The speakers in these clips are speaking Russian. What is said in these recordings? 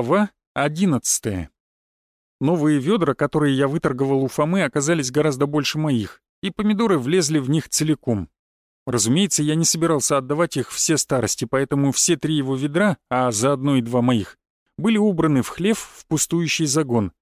Глава одиннадцатая. Новые ведра, которые я выторговал у Фомы, оказались гораздо больше моих, и помидоры влезли в них целиком. Разумеется, я не собирался отдавать их все старости, поэтому все три его ведра, а заодно и два моих, были убраны в хлев в пустующий загон.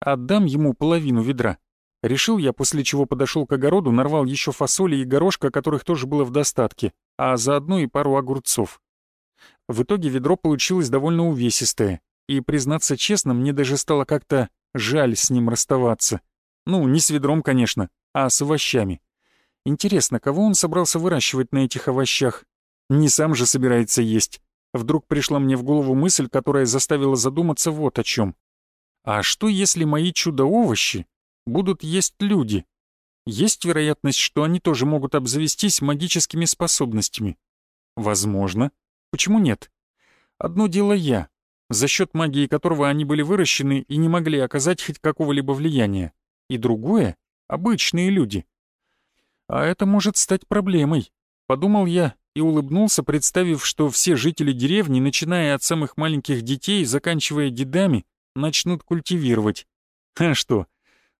Отдам ему половину ведра. Решил я, после чего подошел к огороду, нарвал еще фасоли и горошка, которых тоже было в достатке, а заодно и пару огурцов. В итоге ведро получилось довольно увесистое, и, признаться честно, мне даже стало как-то жаль с ним расставаться. Ну, не с ведром, конечно, а с овощами. Интересно, кого он собрался выращивать на этих овощах? Не сам же собирается есть. Вдруг пришла мне в голову мысль, которая заставила задуматься вот о чем. А что, если мои чудо-овощи будут есть люди? Есть вероятность, что они тоже могут обзавестись магическими способностями? Возможно. Почему нет? Одно дело я, за счет магии которого они были выращены и не могли оказать хоть какого-либо влияния. И другое — обычные люди. А это может стать проблемой, подумал я и улыбнулся, представив, что все жители деревни, начиная от самых маленьких детей, заканчивая дедами, начнут культивировать. А что,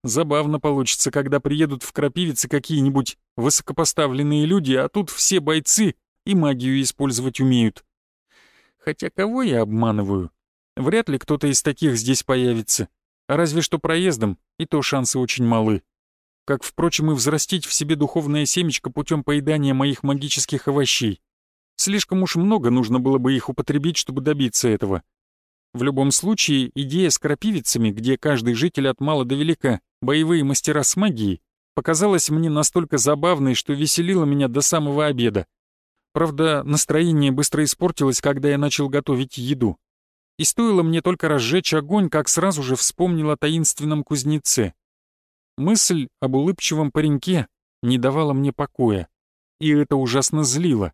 забавно получится, когда приедут в Крапивицы какие-нибудь высокопоставленные люди, а тут все бойцы и магию использовать умеют. Хотя кого я обманываю? Вряд ли кто-то из таких здесь появится. Разве что проездом, и то шансы очень малы. Как, впрочем, и взрастить в себе духовное семечко путем поедания моих магических овощей. Слишком уж много нужно было бы их употребить, чтобы добиться этого. В любом случае, идея с крапивицами, где каждый житель от мала до велика, боевые мастера с магией, показалась мне настолько забавной, что веселила меня до самого обеда. Правда, настроение быстро испортилось, когда я начал готовить еду. И стоило мне только разжечь огонь, как сразу же вспомнил о таинственном кузнеце. Мысль об улыбчивом пареньке не давала мне покоя, и это ужасно злило.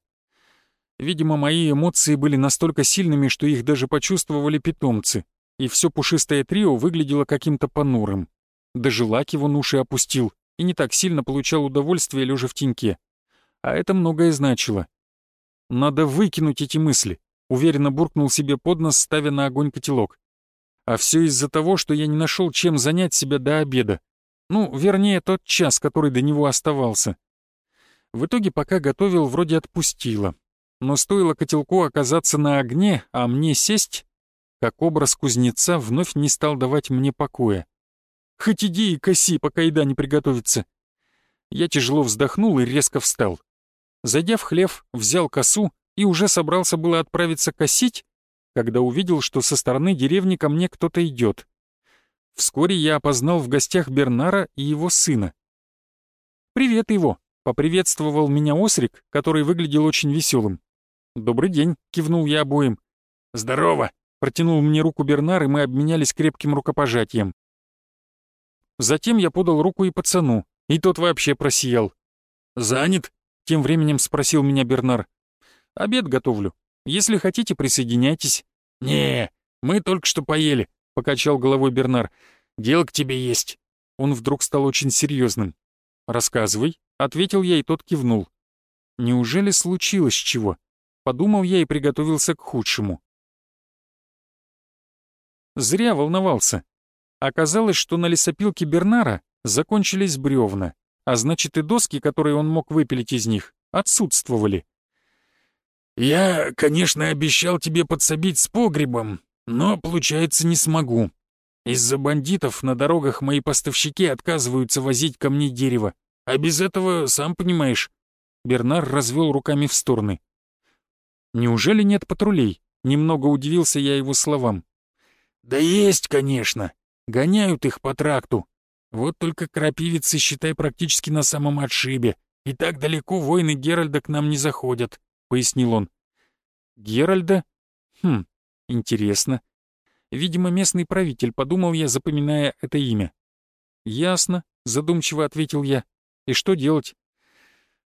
Видимо, мои эмоции были настолько сильными, что их даже почувствовали питомцы, и все пушистое трио выглядело каким-то понурым. Даже лак его уши опустил и не так сильно получал удовольствие, лежа в теньке. А это многое значило. Надо выкинуть эти мысли, уверенно буркнул себе под нос, ставя на огонь котелок. А все из-за того, что я не нашел чем занять себя до обеда. Ну, вернее, тот час, который до него оставался. В итоге, пока готовил, вроде отпустило. Но стоило котелку оказаться на огне, а мне сесть, как образ кузнеца вновь не стал давать мне покоя. Хоть иди и коси, пока еда не приготовится. Я тяжело вздохнул и резко встал. Зайдя в хлев, взял косу и уже собрался было отправиться косить, когда увидел, что со стороны деревни ко мне кто-то идет. Вскоре я опознал в гостях Бернара и его сына. «Привет его!» — поприветствовал меня Осрик, который выглядел очень веселым. «Добрый день!» — кивнул я обоим. «Здорово!» — протянул мне руку Бернар, и мы обменялись крепким рукопожатием. Затем я подал руку и пацану, и тот вообще просиял. «Занят?» Тем временем спросил меня Бернар. «Обед готовлю. Если хотите, присоединяйтесь». «Не, мы только что поели», — покачал головой Бернар. «Дело к тебе есть». Он вдруг стал очень серьезным. «Рассказывай», — ответил я, и тот кивнул. «Неужели случилось чего?» Подумал я и приготовился к худшему. Зря волновался. Оказалось, что на лесопилке Бернара закончились бревна а значит и доски, которые он мог выпилить из них, отсутствовали. «Я, конечно, обещал тебе подсобить с погребом, но, получается, не смогу. Из-за бандитов на дорогах мои поставщики отказываются возить ко мне дерево, а без этого, сам понимаешь...» Бернар развел руками в стороны. «Неужели нет патрулей?» Немного удивился я его словам. «Да есть, конечно. Гоняют их по тракту. Вот только крапивицы, считай, практически на самом отшибе. И так далеко воины Геральда к нам не заходят», — пояснил он. «Геральда? Хм, интересно. Видимо, местный правитель, подумал я, запоминая это имя. «Ясно», — задумчиво ответил я. «И что делать?»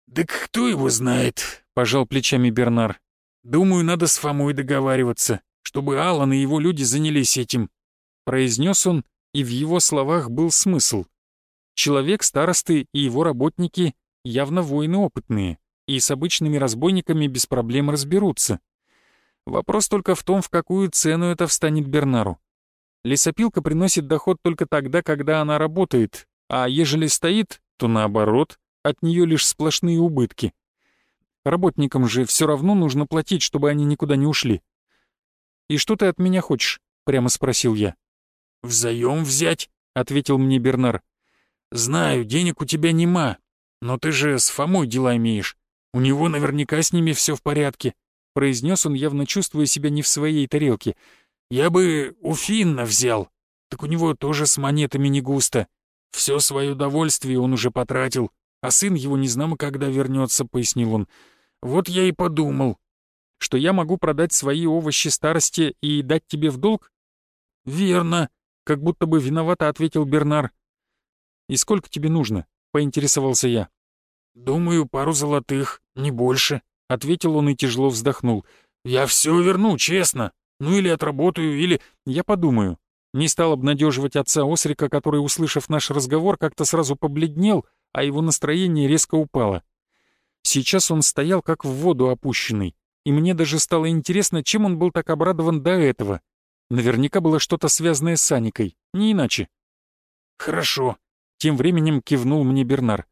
«Да кто его знает», — пожал плечами Бернар. «Думаю, надо с Фомой договариваться, чтобы Алан и его люди занялись этим», — произнес он и в его словах был смысл. Человек старосты и его работники явно воины опытные, и с обычными разбойниками без проблем разберутся. Вопрос только в том, в какую цену это встанет Бернару. Лесопилка приносит доход только тогда, когда она работает, а ежели стоит, то наоборот, от нее лишь сплошные убытки. Работникам же все равно нужно платить, чтобы они никуда не ушли. «И что ты от меня хочешь?» — прямо спросил я. «Взаем взять», — ответил мне Бернар. «Знаю, денег у тебя нема, но ты же с Фомой дела имеешь. У него наверняка с ними все в порядке», — произнес он, явно чувствуя себя не в своей тарелке. «Я бы у Финна взял, так у него тоже с монетами не густо. Все свое удовольствие он уже потратил, а сын его не знамо когда вернется», — пояснил он. «Вот я и подумал, что я могу продать свои овощи старости и дать тебе в долг?» «Верно», — как будто бы виновато ответил Бернар. «И сколько тебе нужно?» — поинтересовался я. «Думаю, пару золотых, не больше», — ответил он и тяжело вздохнул. «Я все верну, честно. Ну или отработаю, или...» «Я подумаю». Не стал обнадеживать отца Осрика, который, услышав наш разговор, как-то сразу побледнел, а его настроение резко упало. Сейчас он стоял как в воду опущенный, и мне даже стало интересно, чем он был так обрадован до этого. Наверняка было что-то связанное с Аникой, не иначе. «Хорошо», — тем временем кивнул мне Бернар.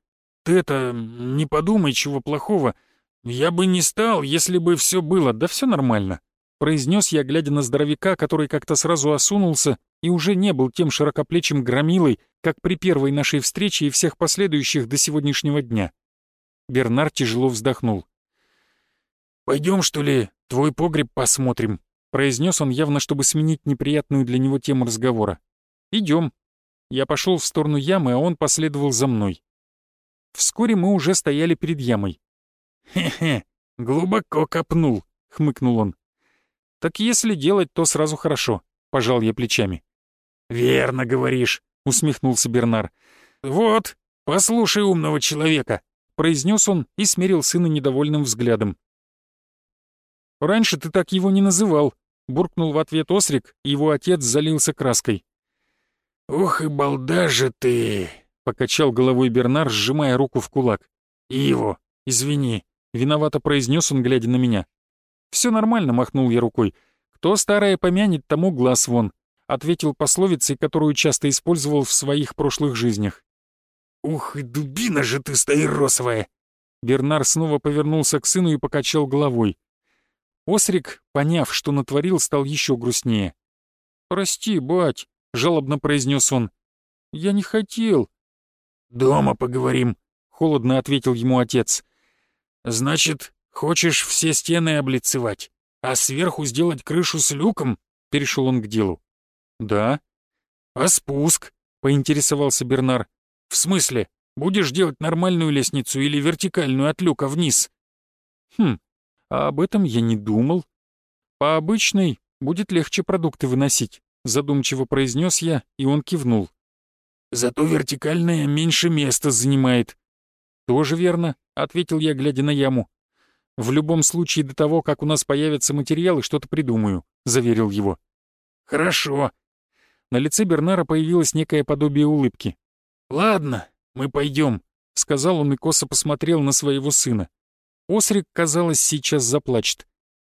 «Ты это, не подумай, чего плохого. Я бы не стал, если бы все было, да все нормально», — произнес я, глядя на здоровяка, который как-то сразу осунулся и уже не был тем широкоплечим громилой, как при первой нашей встрече и всех последующих до сегодняшнего дня. Бернар тяжело вздохнул. «Пойдем, что ли, твой погреб посмотрим?» — произнес он явно, чтобы сменить неприятную для него тему разговора. «Идем». Я пошел в сторону ямы, а он последовал за мной. Вскоре мы уже стояли перед ямой. «Хе-хе, глубоко копнул», — хмыкнул он. «Так если делать, то сразу хорошо», — пожал я плечами. «Верно говоришь», — усмехнулся Бернар. «Вот, послушай умного человека», — произнес он и смерил сына недовольным взглядом. «Раньше ты так его не называл», — буркнул в ответ Осрик, и его отец залился краской. «Ох и балда же ты!» — покачал головой Бернар, сжимая руку в кулак. «Иво, извини», — виновато произнес он, глядя на меня. «Все нормально», — махнул я рукой. «Кто старое помянет, тому глаз вон», — ответил пословицей, которую часто использовал в своих прошлых жизнях. «Ух и дубина же ты стаиросовая!» Бернар снова повернулся к сыну и покачал головой. Осрик, поняв, что натворил, стал еще грустнее. «Прости, бать», — жалобно произнес он. «Я не хотел». «Дома поговорим», — холодно ответил ему отец. «Значит, хочешь все стены облицевать, а сверху сделать крышу с люком?» — перешел он к делу. «Да». «А спуск?» — поинтересовался Бернар. «В смысле, будешь делать нормальную лестницу или вертикальную от люка вниз?» «Хм, а об этом я не думал. По обычной будет легче продукты выносить, задумчиво произнес я, и он кивнул. Зато вертикальная меньше места занимает. Тоже верно, ответил я, глядя на яму. В любом случае до того, как у нас появятся материалы, что-то придумаю, заверил его. Хорошо. На лице Бернара появилось некое подобие улыбки. Ладно, мы пойдем, сказал он и косо посмотрел на своего сына. Осрик, казалось, сейчас заплачет.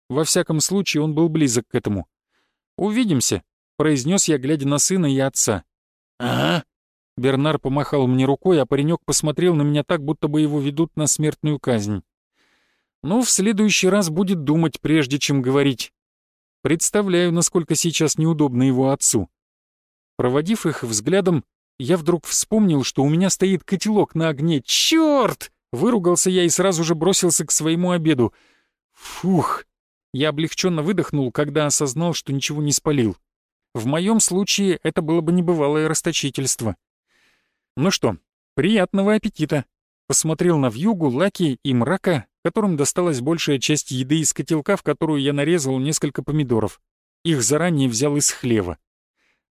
Во всяком случае, он был близок к этому. «Увидимся», — произнес я, глядя на сына и отца. «Ага». Бернар помахал мне рукой, а паренек посмотрел на меня так, будто бы его ведут на смертную казнь. «Ну, в следующий раз будет думать, прежде чем говорить. Представляю, насколько сейчас неудобно его отцу». Проводив их взглядом, я вдруг вспомнил, что у меня стоит котелок на огне. Чёрт! Выругался я и сразу же бросился к своему обеду. Фух! Я облегченно выдохнул, когда осознал, что ничего не спалил. В моем случае это было бы небывалое расточительство. Ну что, приятного аппетита! Посмотрел на вьюгу, лаки и мрака, которым досталась большая часть еды из котелка, в которую я нарезал несколько помидоров. Их заранее взял из хлева.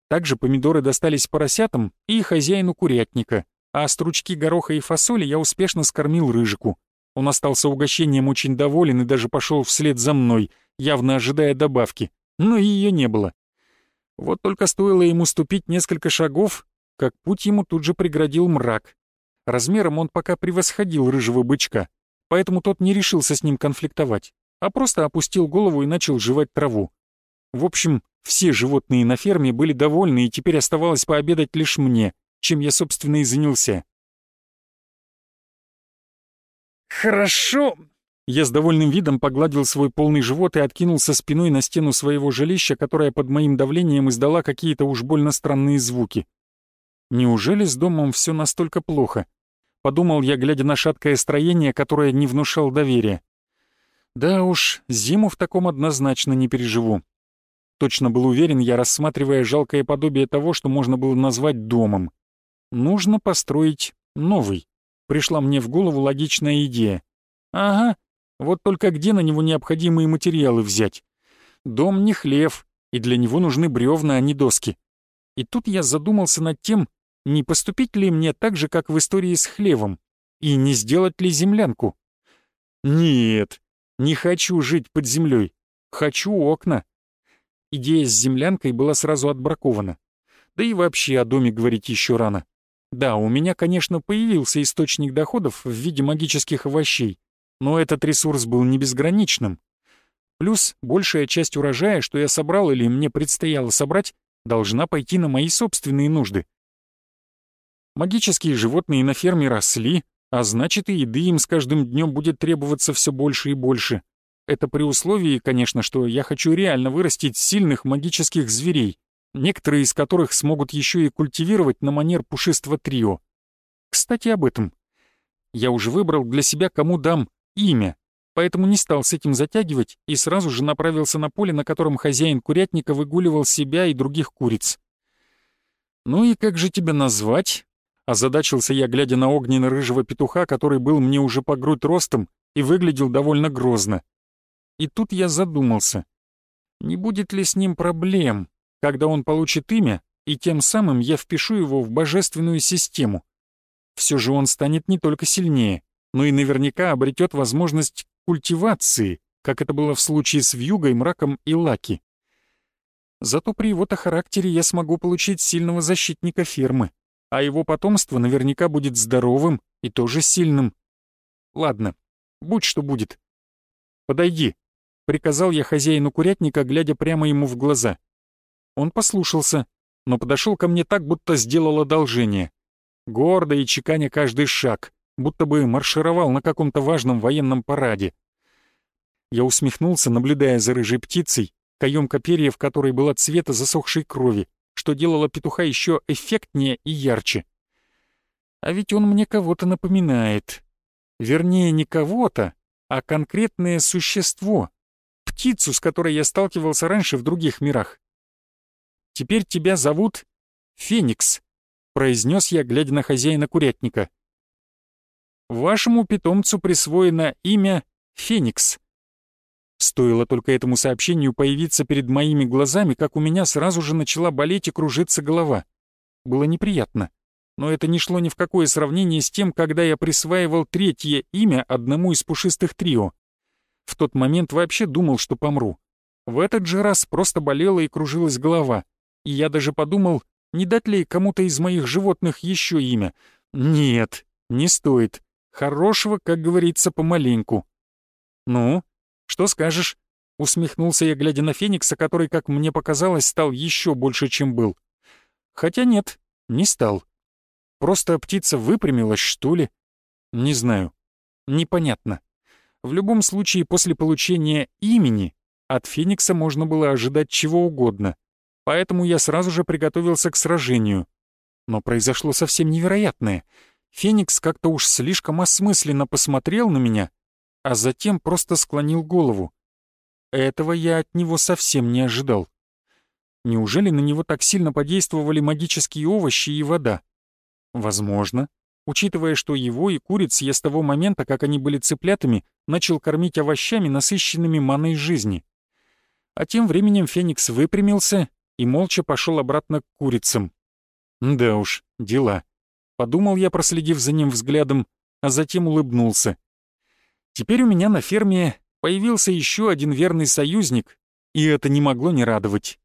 Также помидоры достались поросятам и хозяину курятника, а стручки гороха и фасоли я успешно скормил рыжику. Он остался угощением очень доволен и даже пошел вслед за мной, явно ожидая добавки, но ее не было. Вот только стоило ему ступить несколько шагов, как путь ему тут же преградил мрак. Размером он пока превосходил рыжего бычка, поэтому тот не решился с ним конфликтовать. а просто опустил голову и начал жевать траву. В общем, все животные на ферме были довольны, и теперь оставалось пообедать лишь мне, чем я, собственно, и занялся. «Хорошо!» Я с довольным видом погладил свой полный живот и откинулся спиной на стену своего жилища, которое под моим давлением издала какие-то уж больно странные звуки. Неужели с домом все настолько плохо? Подумал я, глядя на шаткое строение, которое не внушал доверия. Да уж, зиму в таком однозначно не переживу. Точно был уверен я, рассматривая жалкое подобие того, что можно было назвать домом. Нужно построить новый. Пришла мне в голову логичная идея. Ага, вот только где на него необходимые материалы взять? Дом не хлев, и для него нужны бревна, а не доски. И тут я задумался над тем, не поступить ли мне так же, как в истории с хлевом, и не сделать ли землянку. Нет, не хочу жить под землей, хочу окна. Идея с землянкой была сразу отбракована. Да и вообще о доме говорить еще рано. Да, у меня, конечно, появился источник доходов в виде магических овощей, но этот ресурс был не безграничным. Плюс большая часть урожая, что я собрал или мне предстояло собрать, должна пойти на мои собственные нужды. Магические животные на ферме росли, а значит и еды им с каждым днем будет требоваться все больше и больше. Это при условии, конечно, что я хочу реально вырастить сильных магических зверей, некоторые из которых смогут еще и культивировать на манер пушистого трио. Кстати, об этом. Я уже выбрал для себя, кому дам имя, поэтому не стал с этим затягивать и сразу же направился на поле, на котором хозяин курятника выгуливал себя и других куриц. «Ну и как же тебя назвать?» Озадачился я, глядя на огненно-рыжего петуха, который был мне уже по грудь ростом и выглядел довольно грозно. И тут я задумался, не будет ли с ним проблем, когда он получит имя, и тем самым я впишу его в божественную систему. Все же он станет не только сильнее, но и наверняка обретет возможность культивации, как это было в случае с Вьюгой, Мраком и Лаки. Зато при его-то характере я смогу получить сильного защитника фермы, а его потомство наверняка будет здоровым и тоже сильным. Ладно, будь что будет. Подойди, приказал я хозяину курятника, глядя прямо ему в глаза. Он послушался, но подошел ко мне так, будто сделал одолжение. Гордо и чеканя каждый шаг, будто бы маршировал на каком-то важном военном параде. Я усмехнулся, наблюдая за рыжей птицей, каемка перьев которой была цвета засохшей крови, что делало петуха еще эффектнее и ярче. А ведь он мне кого-то напоминает. Вернее, не кого-то, а конкретное существо, птицу, с которой я сталкивался раньше в других мирах. «Теперь тебя зовут Феникс», — произнес я, глядя на хозяина курятника. «Вашему питомцу присвоено имя Феникс». Стоило только этому сообщению появиться перед моими глазами, как у меня сразу же начала болеть и кружиться голова. Было неприятно, но это не шло ни в какое сравнение с тем, когда я присваивал третье имя одному из пушистых трио. В тот момент вообще думал, что помру. В этот же раз просто болела и кружилась голова. И я даже подумал, не дать ли кому-то из моих животных еще имя. Нет, не стоит. Хорошего, как говорится, помаленьку. «Ну, что скажешь?» Усмехнулся я, глядя на Феникса, который, как мне показалось, стал еще больше, чем был. Хотя нет, не стал. Просто птица выпрямилась, что ли? Не знаю. Непонятно. В любом случае, после получения имени от Феникса можно было ожидать чего угодно, поэтому я сразу же приготовился к сражению. Но произошло совсем невероятное. Феникс как-то уж слишком осмысленно посмотрел на меня, а затем просто склонил голову. Этого я от него совсем не ожидал. Неужели на него так сильно подействовали магические овощи и вода? Возможно учитывая, что его и куриц я с того момента, как они были цыплятами, начал кормить овощами, насыщенными маной жизни. А тем временем Феникс выпрямился и молча пошел обратно к курицам. Да уж, дела. Подумал я, проследив за ним взглядом, а затем улыбнулся. Теперь у меня на ферме появился еще один верный союзник, и это не могло не радовать.